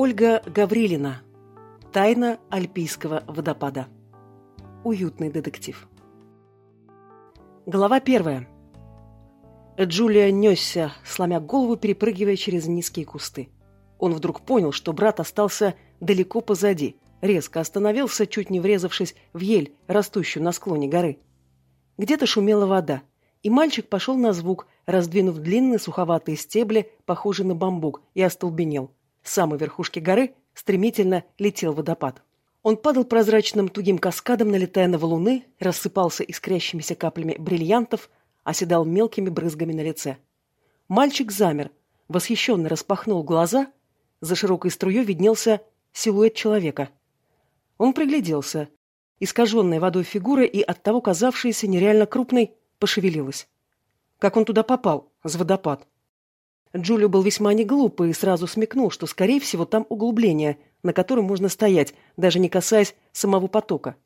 Ольга Гаврилина. Тайна Альпийского водопада. Уютный детектив. Глава первая. Джулия несся, сломя голову, перепрыгивая через низкие кусты. Он вдруг понял, что брат остался далеко позади, резко остановился, чуть не врезавшись в ель, растущую на склоне горы. Где-то шумела вода, и мальчик пошел на звук, раздвинув длинные суховатые стебли, похожие на бамбук, и остолбенел. С самой верхушки горы стремительно летел водопад. Он падал прозрачным тугим каскадом, налетая на валуны, рассыпался искрящимися каплями бриллиантов, оседал мелкими брызгами на лице. Мальчик замер, восхищенно распахнул глаза, за широкой струей виднелся силуэт человека. Он пригляделся. Искаженная водой фигура и оттого казавшаяся нереально крупной пошевелилась. Как он туда попал? С водопад. Джулио был весьма неглупый и сразу смекнул, что, скорее всего, там углубление, на котором можно стоять, даже не касаясь самого потока.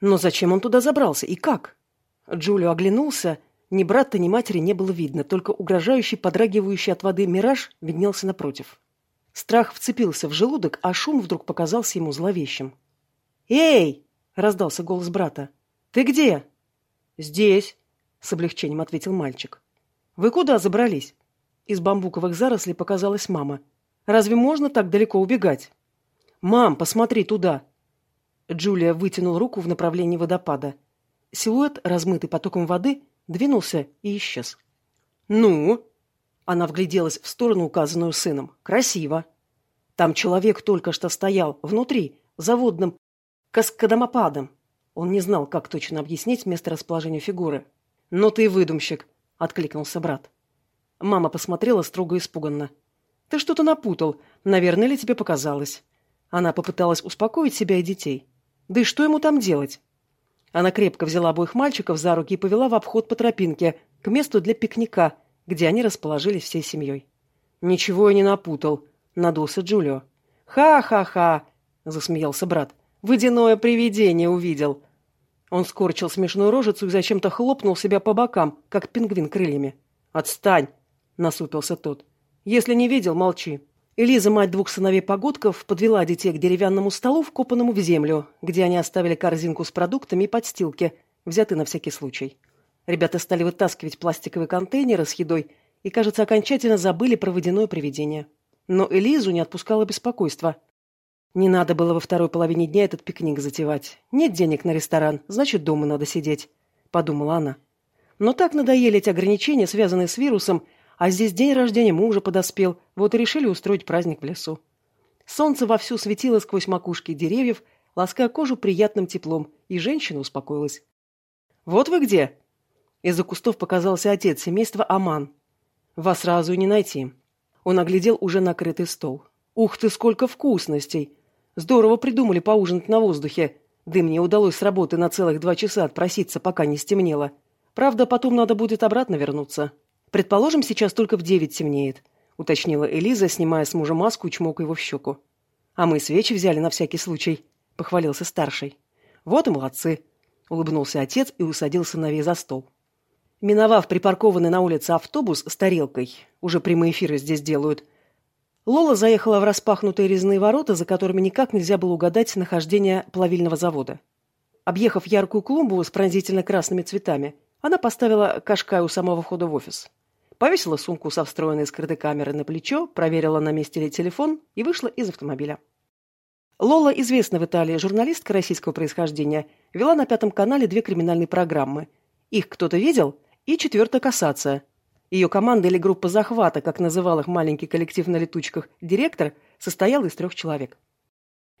Но зачем он туда забрался и как? Джулио оглянулся. Ни брата, ни матери не было видно, только угрожающий, подрагивающий от воды мираж виднелся напротив. Страх вцепился в желудок, а шум вдруг показался ему зловещим. «Эй!» — раздался голос брата. «Ты где?» «Здесь», — с облегчением ответил мальчик. «Вы куда забрались?» Из бамбуковых зарослей показалась мама. «Разве можно так далеко убегать?» «Мам, посмотри туда!» Джулия вытянул руку в направлении водопада. Силуэт, размытый потоком воды, двинулся и исчез. «Ну?» Она вгляделась в сторону, указанную сыном. «Красиво!» Там человек только что стоял, внутри, за водным каскадомопадом. Он не знал, как точно объяснить место расположения фигуры. «Но ты выдумщик!» — откликнулся брат. Мама посмотрела строго испуганно. «Ты что-то напутал. Наверное, ли тебе показалось?» Она попыталась успокоить себя и детей. «Да и что ему там делать?» Она крепко взяла обоих мальчиков за руки и повела в обход по тропинке к месту для пикника, где они расположились всей семьей. «Ничего я не напутал», — надулся Джулио. «Ха-ха-ха!» — засмеялся брат. «Водяное привидение увидел!» Он скорчил смешную рожицу и зачем-то хлопнул себя по бокам, как пингвин крыльями. «Отстань!» — насупился тот. «Если не видел, молчи». Элиза, мать двух сыновей погодков, подвела детей к деревянному столу, вкопанному в землю, где они оставили корзинку с продуктами и подстилки, взятые на всякий случай. Ребята стали вытаскивать пластиковые контейнеры с едой и, кажется, окончательно забыли про водяное привидение. Но Элизу не отпускало беспокойство. Не надо было во второй половине дня этот пикник затевать. Нет денег на ресторан, значит, дома надо сидеть, подумала она. Но так надоели эти ограничения, связанные с вирусом, а здесь день рождения мужа подоспел, вот и решили устроить праздник в лесу. Солнце вовсю светило сквозь макушки деревьев, лаская кожу приятным теплом, и женщина успокоилась. «Вот вы где!» Из-за кустов показался отец семейства Аман. «Вас сразу и не найти». Он оглядел уже накрытый стол. «Ух ты, сколько вкусностей! Здорово придумали поужинать на воздухе. Да и мне удалось с работы на целых два часа отпроситься, пока не стемнело. Правда, потом надо будет обратно вернуться. Предположим, сейчас только в девять темнеет», — уточнила Элиза, снимая с мужа маску и чмокая его в щеку. «А мы свечи взяли на всякий случай», — похвалился старший. «Вот и молодцы», — улыбнулся отец и усадил сыновей за стол. Миновав припаркованный на улице автобус с тарелкой, уже прямые эфиры здесь делают, Лола заехала в распахнутые резные ворота, за которыми никак нельзя было угадать нахождение плавильного завода. Объехав яркую клумбу с пронзительно красными цветами, она поставила кашкай у самого входа в офис. Повесила сумку со встроенной скрытой камерой на плечо, проверила, на месте ли телефон и вышла из автомобиля. Лола, известная в Италии журналистка российского происхождения, вела на Пятом канале две криминальные программы. Их кто-то видел – и четвертая кассация. Ее команда или группа захвата, как называл их маленький коллектив на летучках, директор, состояла из трех человек.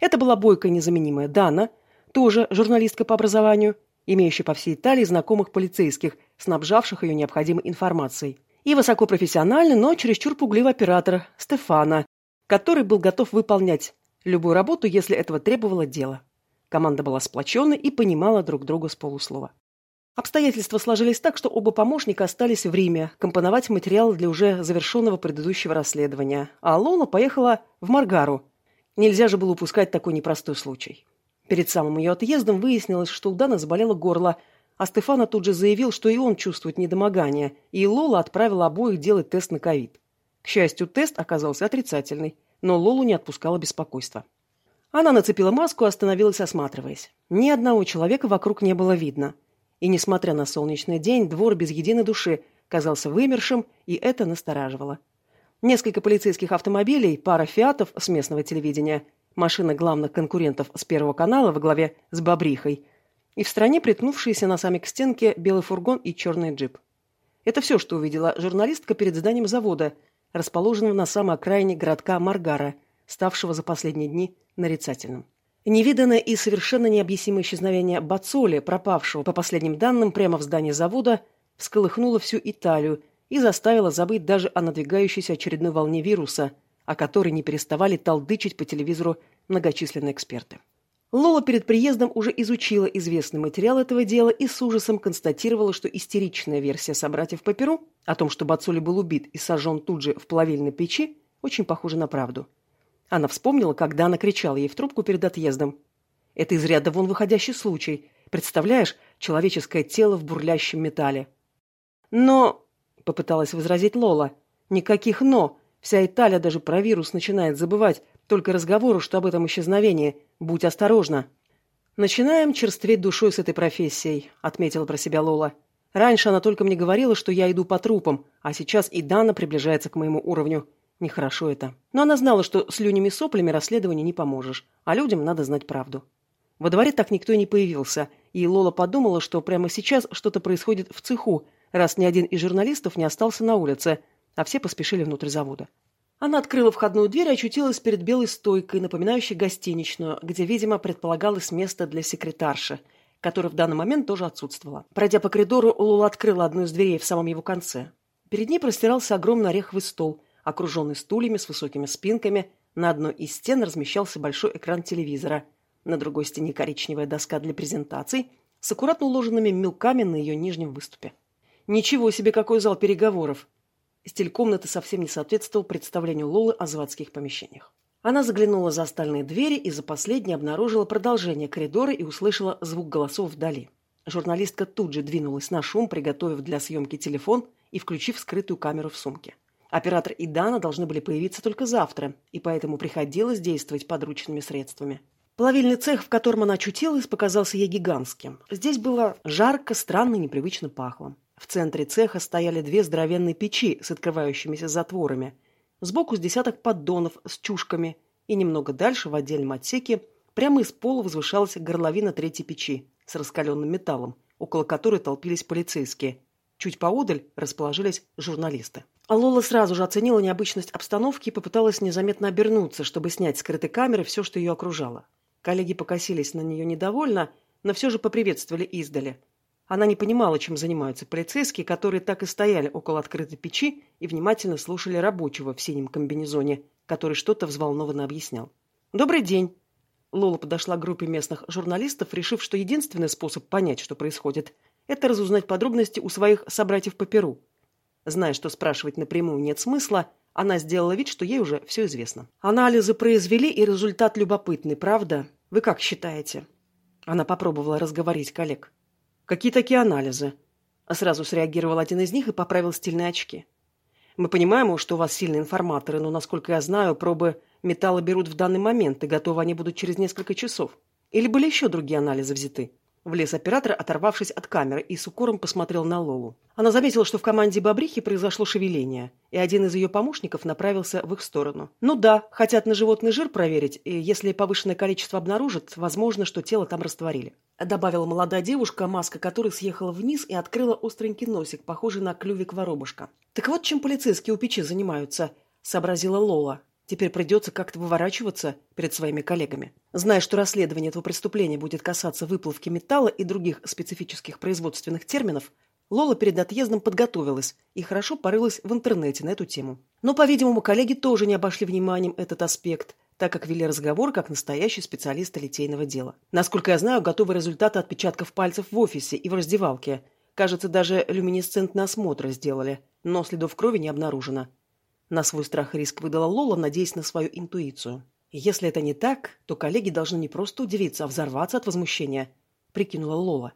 Это была бойкая незаменимая Дана, тоже журналистка по образованию, имеющая по всей Италии знакомых полицейских, снабжавших ее необходимой информацией. И высокопрофессиональный, но чересчур пугливый оператор Стефана, который был готов выполнять любую работу, если этого требовало дело. Команда была сплоченной и понимала друг друга с полуслова. Обстоятельства сложились так, что оба помощника остались в Риме компоновать материал для уже завершенного предыдущего расследования, а Лола поехала в Маргару. Нельзя же было упускать такой непростой случай. Перед самым ее отъездом выяснилось, что у Даны заболело горло, а Стефана тут же заявил, что и он чувствует недомогание, и Лола отправила обоих делать тест на ковид. К счастью, тест оказался отрицательный, но Лолу не отпускало беспокойство. Она нацепила маску и остановилась, осматриваясь. Ни одного человека вокруг не было видно. И, несмотря на солнечный день, двор без единой души казался вымершим, и это настораживало. Несколько полицейских автомобилей, пара фиатов с местного телевидения, машина главных конкурентов с Первого канала во главе с Бобрихой, и в стране приткнувшиеся носами к стенке белый фургон и черный джип. Это все, что увидела журналистка перед зданием завода, расположенного на самой окраине городка Маргара, ставшего за последние дни нарицательным. Невиданное и совершенно необъяснимое исчезновение Бацоли, пропавшего, по последним данным, прямо в здании завода, всколыхнуло всю Италию и заставило забыть даже о надвигающейся очередной волне вируса, о которой не переставали толдычить по телевизору многочисленные эксперты. Лола перед приездом уже изучила известный материал этого дела и с ужасом констатировала, что истеричная версия собратьев по Перу о том, что Бацоли был убит и сожжен тут же в плавильной печи, очень похожа на правду. Она вспомнила, когда она кричала ей в трубку перед отъездом. «Это из ряда вон выходящий случай. Представляешь, человеческое тело в бурлящем металле». «Но...» — попыталась возразить Лола. «Никаких «но». Вся Италия даже про вирус начинает забывать. Только разговору, что об этом исчезновении. Будь осторожна. Начинаем черстветь душой с этой профессией, отметила про себя Лола. Раньше она только мне говорила, что я иду по трупам, а сейчас и Дана приближается к моему уровню. Нехорошо это. Но она знала, что слюнями и соплями расследованию не поможешь, а людям надо знать правду. Во дворе так никто и не появился, и Лола подумала, что прямо сейчас что-то происходит в цеху, раз ни один из журналистов не остался на улице, а все поспешили внутрь завода. Она открыла входную дверь и очутилась перед белой стойкой, напоминающей гостиничную, где, видимо, предполагалось место для секретарши, которая в данный момент тоже отсутствовала. Пройдя по коридору, Лола открыла одну из дверей в самом его конце. Перед ней простирался огромный ореховый стол, окруженный стульями с высокими спинками. На одной из стен размещался большой экран телевизора. На другой стене коричневая доска для презентаций с аккуратно уложенными мелками на ее нижнем выступе. Ничего себе, какой зал переговоров! Стиль комнаты совсем не соответствовал представлению Лолы о заводских помещениях. Она заглянула за остальные двери и за последней обнаружила продолжение коридора и услышала звук голосов вдали. Журналистка тут же двинулась на шум, приготовив для съемки телефон и включив скрытую камеру в сумке. Оператор и Дана должны были появиться только завтра, и поэтому приходилось действовать подручными средствами. Плавильный цех, в котором она очутилась, показался ей гигантским. Здесь было жарко, странно и непривычно пахло. В центре цеха стояли две здоровенные печи с открывающимися затворами. Сбоку с десяток поддонов с чушками. И немного дальше, в отдельном отсеке, прямо из пола возвышалась горловина третьей печи с раскаленным металлом, около которой толпились полицейские. Чуть поодаль расположились журналисты. А Лола сразу же оценила необычность обстановки и попыталась незаметно обернуться, чтобы снять скрытой камеры все, что ее окружало. Коллеги покосились на нее недовольно, но все же поприветствовали издали – она не понимала, чем занимаются полицейские, которые так и стояли около открытой печи и внимательно слушали рабочего в синем комбинезоне, который что-то взволнованно объяснял. «Добрый день!» Лола подошла к группе местных журналистов, решив, что единственный способ понять, что происходит, это разузнать подробности у своих собратьев по Перу. Зная, что спрашивать напрямую нет смысла, она сделала вид, что ей уже все известно. Анализы произвели, и результат любопытный, правда? Вы как считаете? Она попробовала разговорить коллег. Какие такие анализы? А сразу среагировал один из них и поправил стильные очки. Мы понимаем, что у вас сильные информаторы, но, насколько я знаю, пробы металла берут в данный момент, и готовы они будут через несколько часов. Или были еще другие анализы взяты? Влез оператор, оторвавшись от камеры, и с укором посмотрел на Лолу. Она заметила, что в команде Бобрихи произошло шевеление, и один из ее помощников направился в их сторону. «Ну да, хотят на животный жир проверить, и если повышенное количество обнаружат, возможно, что тело там растворили», добавила молодая девушка, маска которой съехала вниз и открыла остренький носик, похожий на клювик воробушка. «Так вот чем полицейские у печи занимаются», — сообразила Лола. Теперь придется как-то выворачиваться перед своими коллегами. Зная, что расследование этого преступления будет касаться выплавки металла и других специфических производственных терминов, Лола перед отъездом подготовилась и хорошо порылась в интернете на эту тему. Но, по-видимому, коллеги тоже не обошли вниманием этот аспект, так как вели разговор как настоящий специалист литейного дела. Насколько я знаю, готовы результаты отпечатков пальцев в офисе и в раздевалке. Кажется, даже люминесцентный осмотр сделали, но следов крови не обнаружено. На свой страх и риск выдала Лола, надеясь на свою интуицию. Если это не так, то коллеги должны не просто удивиться, а взорваться от возмущения, прикинула Лола.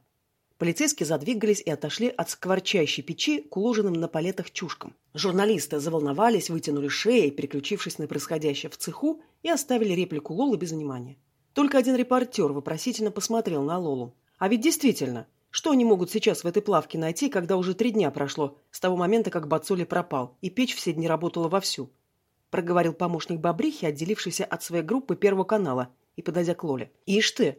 Полицейские задвигались и отошли от скворчащей печи к уложенным на палетах чушкам. Журналисты заволновались, вытянули шеи, переключившись на происходящее в цеху, и оставили реплику Лолы без внимания. Только один репортер вопросительно посмотрел на Лолу. А ведь действительно, что они могут сейчас в этой плавке найти, когда уже три дня прошло с того момента, как Бацоли пропал, и печь все дни работала вовсю? Проговорил помощник Бобрихи, отделившийся от своей группы Первого канала, и подойдя к Лоле. «Ишь ты!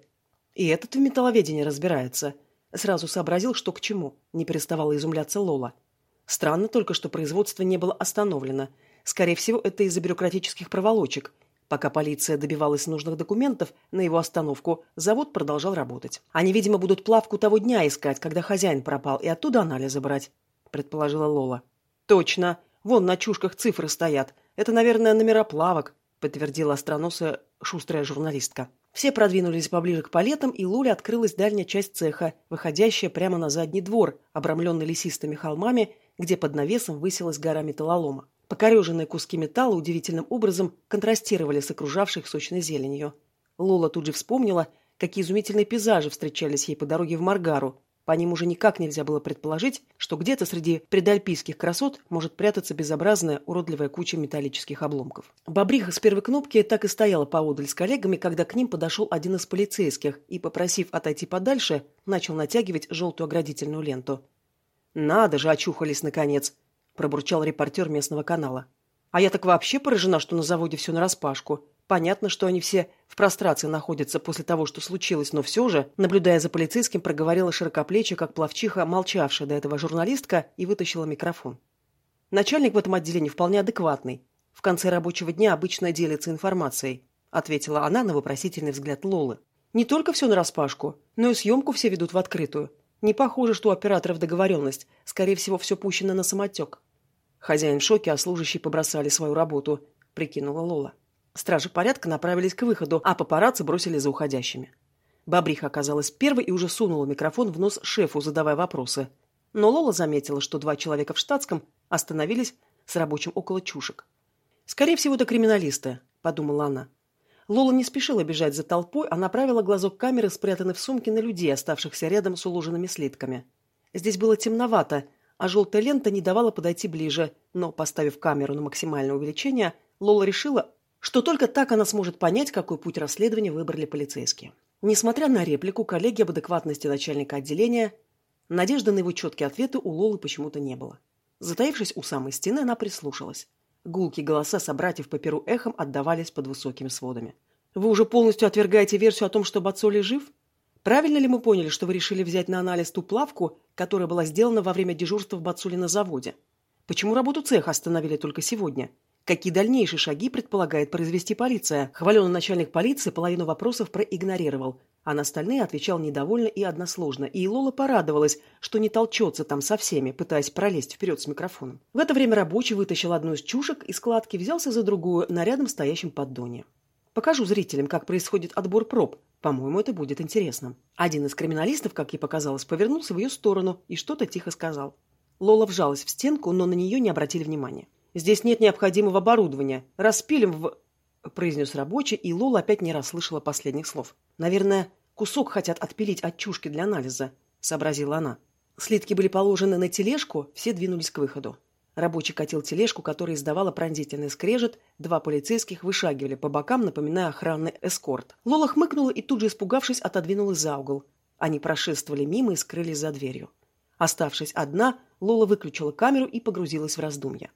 И этот в металловедении разбирается!» Сразу сообразил, что к чему, не переставала изумляться Лола. Странно только, что производство не было остановлено. Скорее всего, это из-за бюрократических проволочек. Пока полиция добивалась нужных документов на его остановку, завод продолжал работать. Они, видимо, будут плавку того дня искать, когда хозяин пропал, и оттуда анализы брать, предположила Лола. Точно. Вон на чушках цифры стоят. Это, наверное, номера плавок, подтвердила остроносая шустрая журналистка. Все продвинулись поближе к палетам, и Луле открылась дальняя часть цеха, выходящая прямо на задний двор, обрамленный лесистыми холмами, где под навесом высилась гора металлолома. Покореженные куски металла удивительным образом контрастировали с окружавшей их сочной зеленью. Лола тут же вспомнила, какие изумительные пейзажи встречались ей по дороге в Маргару, по ним уже никак нельзя было предположить, что где-то среди предальпийских красот может прятаться безобразная, уродливая куча металлических обломков. Бобриха с первой кнопки так и стояла поодаль с коллегами, когда к ним подошел один из полицейских и, попросив отойти подальше, начал натягивать желтую оградительную ленту. «Надо же, очухались наконец!» – пробурчал репортер местного канала. «А я так вообще поражена, что на заводе все нараспашку. Понятно, что они все в прострации находятся после того, что случилось, но все же, наблюдая за полицейским, проговорила широкоплечья, как плавчиха, молчавшая до этого журналистка, и вытащила микрофон. Начальник в этом отделении вполне адекватный. В конце рабочего дня обычно делится информацией, ответила она на вопросительный взгляд Лолы. Не только все нараспашку, но и съемку все ведут в открытую. Не похоже, что у операторов договоренность. Скорее всего, все пущено на самотек. Хозяин в шоке, а служащие побросали свою работу, прикинула Лола. Стражи порядка направились к выходу, а папарацци бросили за уходящими. Бобриха оказалась первой и уже сунула микрофон в нос шефу, задавая вопросы. Но Лола заметила, что два человека в штатском остановились с рабочим около чушек. «Скорее всего, это криминалисты», — подумала она. Лола не спешила бежать за толпой, а направила глазок камеры, спрятанный в сумке, на людей, оставшихся рядом с уложенными слитками. Здесь было темновато, а желтая лента не давала подойти ближе, но, поставив камеру на максимальное увеличение, Лола решила, что только так она сможет понять, какой путь расследования выбрали полицейские. Несмотря на реплику коллеги об адекватности начальника отделения, надежды на его четкие ответы у Лолы почему-то не было. Затаившись у самой стены, она прислушалась. Гулкие голоса собратьев по перу эхом отдавались под высокими сводами. «Вы уже полностью отвергаете версию о том, что Бацоли жив? Правильно ли мы поняли, что вы решили взять на анализ ту плавку, которая была сделана во время дежурства в Бацоли на заводе? Почему работу цеха остановили только сегодня? Какие дальнейшие шаги предполагает произвести полиция? Хваленый начальник полиции половину вопросов проигнорировал, а на остальные отвечал недовольно и односложно. И Лола порадовалась, что не толчется там со всеми, пытаясь пролезть вперед с микрофоном. В это время рабочий вытащил одну из чушек из складки, взялся за другую на рядом стоящем поддоне. Покажу зрителям, как происходит отбор проб. По-моему, это будет интересно. Один из криминалистов, как ей показалось, повернулся в ее сторону и что-то тихо сказал. Лола вжалась в стенку, но на нее не обратили внимания. Здесь нет необходимого оборудования. Распилим в...» — произнес рабочий, и Лола опять не расслышала последних слов. «Наверное, кусок хотят отпилить от чушки для анализа», — сообразила она. Слитки были положены на тележку, все двинулись к выходу. Рабочий катил тележку, которая издавала пронзительный скрежет, два полицейских вышагивали по бокам, напоминая охранный эскорт. Лола хмыкнула и тут же, испугавшись, отодвинулась за угол. Они прошествовали мимо и скрылись за дверью. Оставшись одна, Лола выключила камеру и погрузилась в раздумья.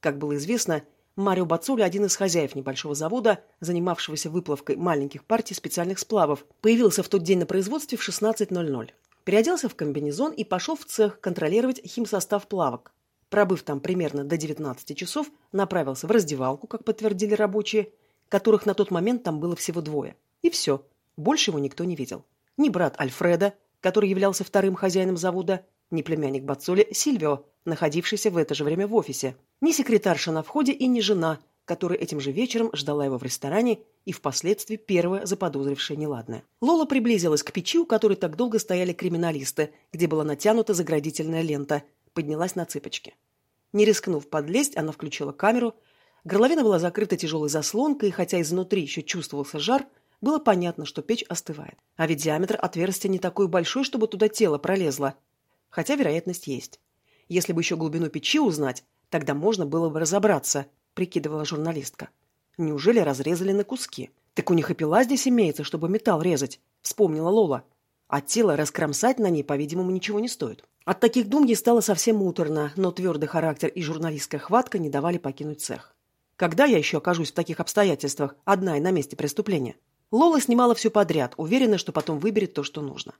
Как было известно, Марио Бацоли, один из хозяев небольшого завода, занимавшегося выплавкой маленьких партий специальных сплавов, появился в тот день на производстве в 16.00. Переоделся в комбинезон и пошел в цех контролировать химсостав плавок. Пробыв там примерно до 19 часов, направился в раздевалку, как подтвердили рабочие, которых на тот момент там было всего двое. И все. Больше его никто не видел. Ни брат Альфреда, который являлся вторым хозяином завода, ни племянник Бацоли Сильвио, находившийся в это же время в офисе, ни секретарша на входе и ни жена, которая этим же вечером ждала его в ресторане и впоследствии первая заподозрившая неладное. Лола приблизилась к печи, у которой так долго стояли криминалисты, где была натянута заградительная лента, поднялась на цыпочки. Не рискнув подлезть, она включила камеру. Горловина была закрыта тяжелой заслонкой, и хотя изнутри еще чувствовался жар, было понятно, что печь остывает. А ведь диаметр отверстия не такой большой, чтобы туда тело пролезло. Хотя вероятность есть. Если бы еще глубину печи узнать, тогда можно было бы разобраться, прикидывала журналистка. Неужели разрезали на куски? Так у них и пила здесь имеется, чтобы металл резать, вспомнила Лола. А тело раскромсать на ней, по-видимому, ничего не стоит. От таких дум ей стало совсем муторно, но твердый характер и журналистская хватка не давали покинуть цех. Когда я еще окажусь в таких обстоятельствах, одна и на месте преступления? Лола снимала все подряд, уверена, что потом выберет то, что нужно.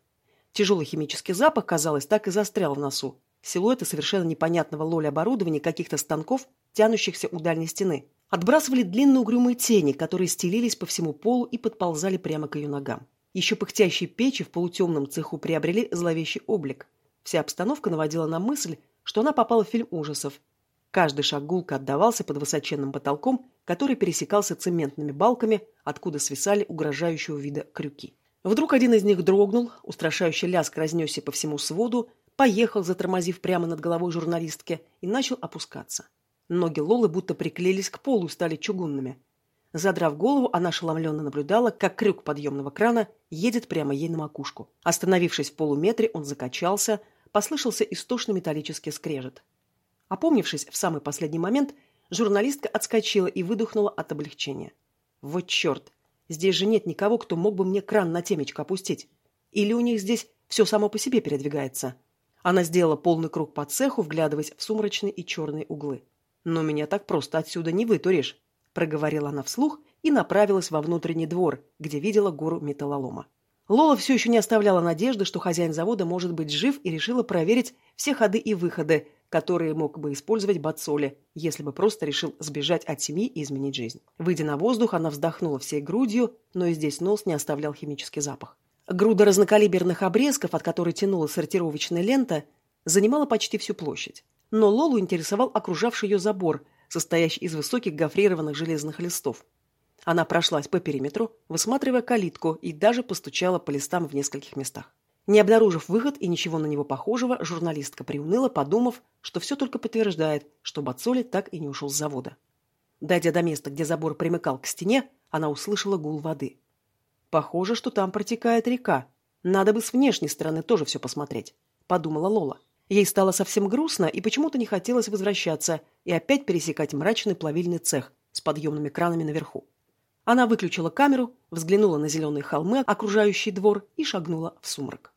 Тяжелый химический запах, казалось, так и застрял в носу. Силуэты совершенно непонятного Лоли оборудования каких-то станков, тянущихся у дальней стены, отбрасывали длинные угрюмые тени, которые стелились по всему полу и подползали прямо к ее ногам. Еще пыхтящие печи в полутемном цеху приобрели зловещий облик. Вся обстановка наводила на мысль, что она попала в фильм ужасов. Каждый шаг гулко отдавался под высоченным потолком, который пересекался цементными балками, откуда свисали угрожающего вида крюки. Вдруг один из них дрогнул, устрашающий ляск разнесся по всему своду, поехал, затормозив прямо над головой журналистки, и начал опускаться. Ноги Лолы будто приклеились к полу и стали чугунными. Задрав голову, она ошеломленно наблюдала, как крюк подъемного крана едет прямо ей на макушку. Остановившись в полуметре, он закачался, послышался истошный металлический скрежет. Опомнившись в самый последний момент, журналистка отскочила и выдохнула от облегчения. «Вот черт! Здесь же нет никого, кто мог бы мне кран на темечко опустить. Или у них здесь все само по себе передвигается. Она сделала полный круг по цеху, вглядываясь в сумрачные и черные углы. «Но меня так просто отсюда не вытуришь», — проговорила она вслух и направилась во внутренний двор, где видела гору металлолома. Лола все еще не оставляла надежды, что хозяин завода может быть жив и решила проверить все ходы и выходы, которые мог бы использовать Бацоли, если бы просто решил сбежать от семьи и изменить жизнь. Выйдя на воздух, она вздохнула всей грудью, но и здесь нос не оставлял химический запах. Груда разнокалиберных обрезков, от которой тянула сортировочная лента, занимала почти всю площадь. Но Лолу интересовал окружавший ее забор, состоящий из высоких гофрированных железных листов. Она прошлась по периметру, высматривая калитку и даже постучала по листам в нескольких местах. Не обнаружив выход и ничего на него похожего, журналистка приуныла, подумав, что все только подтверждает, что Бацоли так и не ушел с завода. Дойдя до места, где забор примыкал к стене, она услышала гул воды. «Похоже, что там протекает река. Надо бы с внешней стороны тоже все посмотреть», — подумала Лола. Ей стало совсем грустно и почему-то не хотелось возвращаться и опять пересекать мрачный плавильный цех с подъемными кранами наверху. Она выключила камеру, взглянула на зеленые холмы, окружающий двор, и шагнула в сумрак.